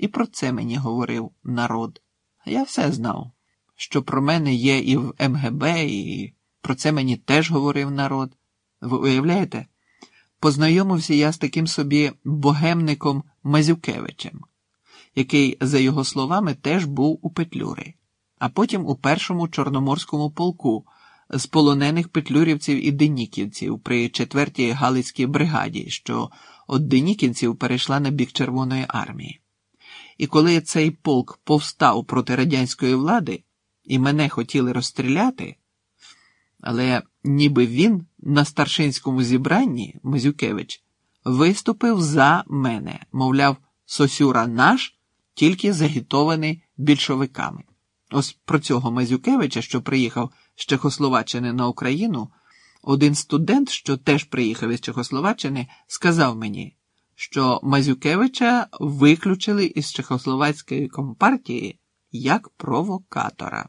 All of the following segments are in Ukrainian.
І про це мені говорив народ. Я все знав, що про мене є і в МГБ, і про це мені теж говорив народ. Ви уявляєте? Познайомився я з таким собі богемником Мазюкевичем, який, за його словами, теж був у Петлюри, а потім у першому чорноморському полку з полонених петлюрівців і деніківців при 4-й Галицькій бригаді, що від деніківців перейшла на бік Червоної армії. І коли цей полк повстав проти радянської влади і мене хотіли розстріляти, але ніби він на старшинському зібранні Мазюкевич виступив за мене, мовляв, Сосюра наш, тільки загітований більшовиками. Ось про цього Мазюкевича, що приїхав з Чехословаччини на Україну, один студент, що теж приїхав із Чехословаччини, сказав мені, що Мазюкевича виключили із Чехословацької компартії як провокатора.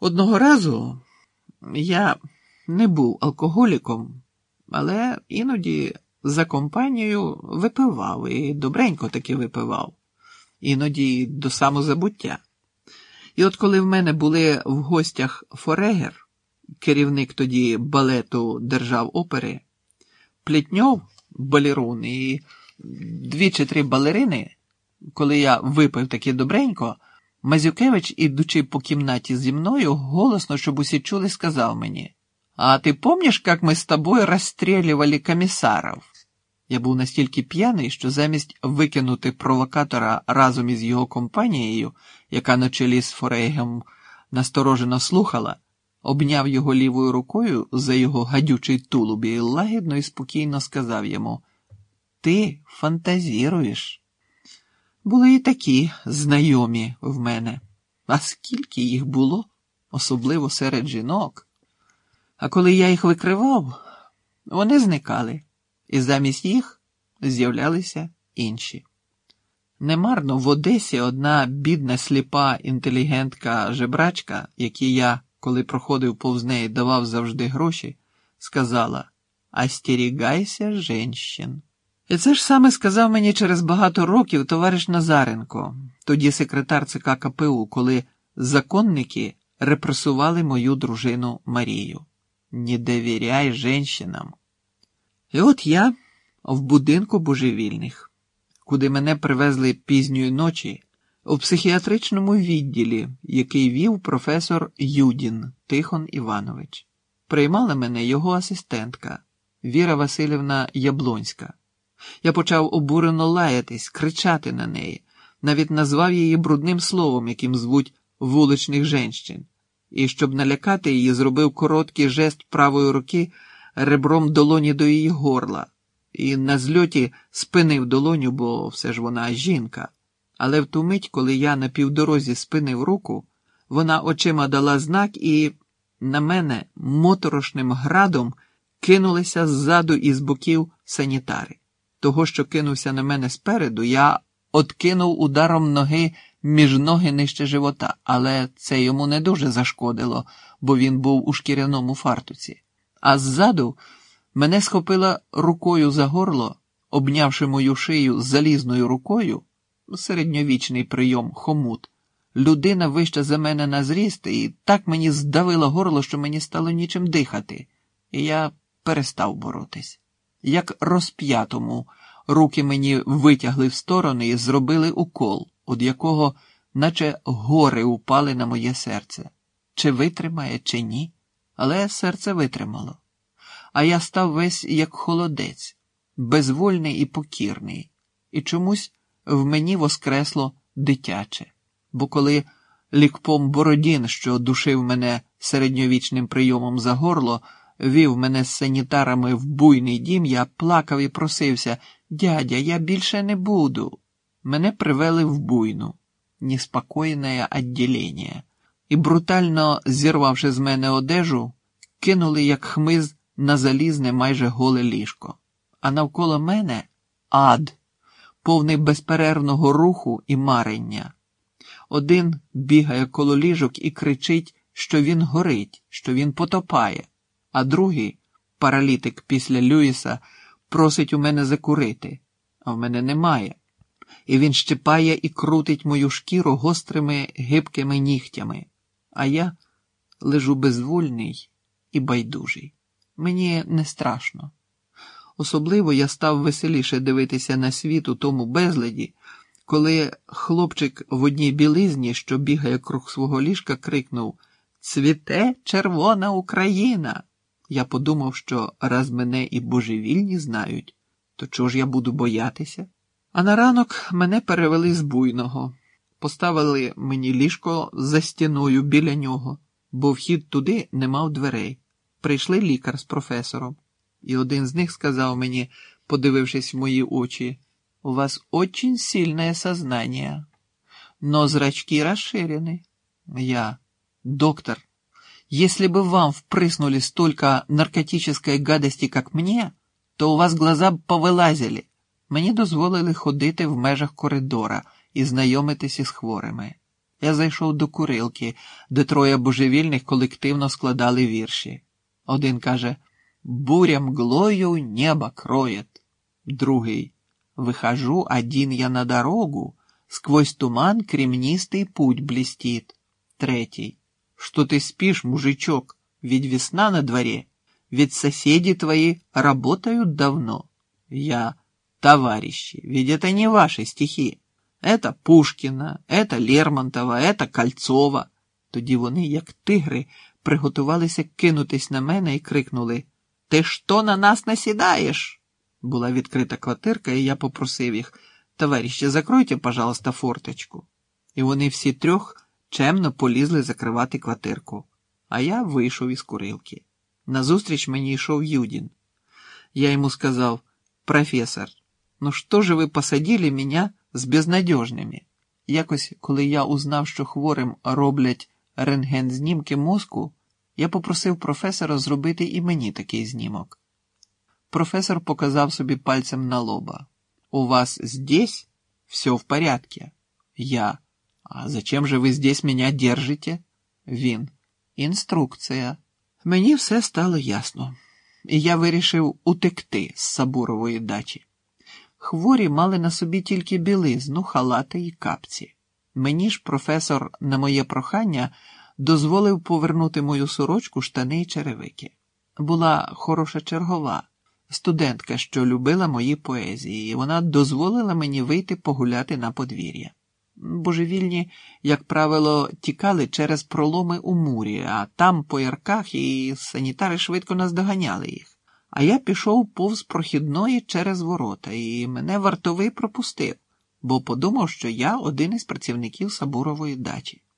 Одного разу я не був алкоголіком, але іноді за компанією випивав і добренько таки випивав, іноді до самозабуття. І от коли в мене були в гостях Форегер, керівник тоді балету держав опери, Плітньов, балерун і дві чи три балерини, коли я випив таки добренько, Мазюкевич, ідучи по кімнаті зі мною, голосно, щоб усі чули, сказав мені: А ти помніш, як ми з тобою розстрілювали комісарів? Я був настільки п'яний, що замість викинути провокатора разом із його компанією, яка на чолі з Форейгем насторожено слухала, обняв його лівою рукою за його гадючий тулуб і лагідно і спокійно сказав йому: Ти фантазіруєш. Були і такі знайомі в мене, а скільки їх було, особливо серед жінок. А коли я їх викривав, вони зникали, і замість їх з'являлися інші. Немарно в Одесі одна бідна сліпа інтелігентка жебрачка, якій я, коли проходив повз неї, давав завжди гроші, сказала «Остерігайся женщин». І це ж саме сказав мені через багато років товариш Назаренко, тоді секретар ЦК КПУ, коли законники репресували мою дружину Марію. Не довіряй женщинам. І от я в будинку божевільних, куди мене привезли пізньої ночі, у психіатричному відділі, який вів професор Юдін Тихон Іванович. Приймала мене його асистентка Віра Васильівна Яблонська. Я почав обурено лаятись, кричати на неї, навіть назвав її брудним словом, яким звуть вуличних женщин, і, щоб налякати її, зробив короткий жест правої руки ребром долоні до її горла, і на зльоті спинив долоню, бо все ж вона жінка. Але в ту мить, коли я на півдорозі спинив руку, вона очима дала знак і на мене моторошним градом кинулися ззаду і з боків санітари. Того, що кинувся на мене спереду, я откинув ударом ноги між ноги нижче живота, але це йому не дуже зашкодило, бо він був у шкіряному фартуці. А ззаду мене схопила рукою за горло, обнявши мою шию залізною рукою, середньовічний прийом хомут. Людина вища за мене на зріст, і так мені здавило горло, що мені стало нічим дихати, і я перестав боротись як розп'ятому, руки мені витягли в сторони і зробили укол, від якого, наче гори упали на моє серце. Чи витримає, чи ні, але серце витримало. А я став весь як холодець, безвольний і покірний, і чомусь в мені воскресло дитяче, бо коли лікпом Бородін, що душив мене середньовічним прийомом за горло, вів мене з санітарами в буйний дім, я плакав і просився дядя, я більше не буду. Мене привели в буйну, неспокійне відділення, і, брутально зірвавши з мене одежу, кинули, як хмиз, на залізне майже голе ліжко. А навколо мене ад, повний безперервного руху і марення. Один бігає коло ліжок і кричить, що він горить, що він потопає а другий, паралітик після Люїса, просить у мене закурити, а в мене немає. і він щипає і крутить мою шкіру гострими гибкими нігтями, а я лежу безвольний і байдужий. Мені не страшно. Особливо я став веселіше дивитися на світ у тому безладі, коли хлопчик в одній білизні, що бігає круг свого ліжка, крикнув Цвіте червона Україна. Я подумав, що раз мене і божевільні знають, то чого ж я буду боятися? А на ранок мене перевели з буйного, поставили мені ліжко за стіною біля нього, бо вхід туди не мав дверей. Прийшли лікар з професором, і один з них сказав мені, подивившись в мої очі, у вас очень сильное сознание, но зрачки расширены. Я, доктор, если бы вам впрыснули столько наркотической гадости, как мне, то у вас глаза б повилазили. Мені дозволили ходити в межах коридора і знайомитися з хворими. Я зайшов до курилки, де троє божевільних колективно складали вірші. Один каже Буря мглою небо кроет. Другий Выхожу один я на дорогу, сквозь туман кремнистый путь блестит. Третий. Что ты спишь, мужичок, ведь весна на дворе, ведь соседи твои работают давно. Я, товарищи, ведь это не ваши стихи. Это Пушкіна, это Лермонтова, это Кольцова. Тоді вони, як тигри, приготувалися кинутись на мене і крикнули ти що на нас насідаєш? Була відкрита квартирка, і я попросив їх товариші, закройте, пожалуйста, форточку. І вони всі трьох чемно полізли закривати квартирку, а я вийшов із курилки. Назустріч мені йшов Юдін. Я йому сказав, професор, ну що ж ви посадили мене з безнадежними? Якось, коли я узнав, що хворим роблять рентген-знімки мозку, я попросив професора зробити і мені такий знімок. Професор показав собі пальцем на лоба. «У вас здесь все в порядке?» Я. «А зачем же ви здесь меня держите?» Він. «Інструкція». Мені все стало ясно, і я вирішив утекти з Сабурової дачі. Хворі мали на собі тільки білизну, халати і капці. Мені ж професор, на моє прохання, дозволив повернути мою сорочку, штани й черевики. Була хороша чергова студентка, що любила мої поезії, і вона дозволила мені вийти погуляти на подвір'я. Божевільні, як правило, тікали через проломи у мурі, а там по ярках і санітари швидко наздоганяли їх. А я пішов повз прохідної через ворота, і мене вартовий пропустив, бо подумав, що я один із працівників Сабурової дачі.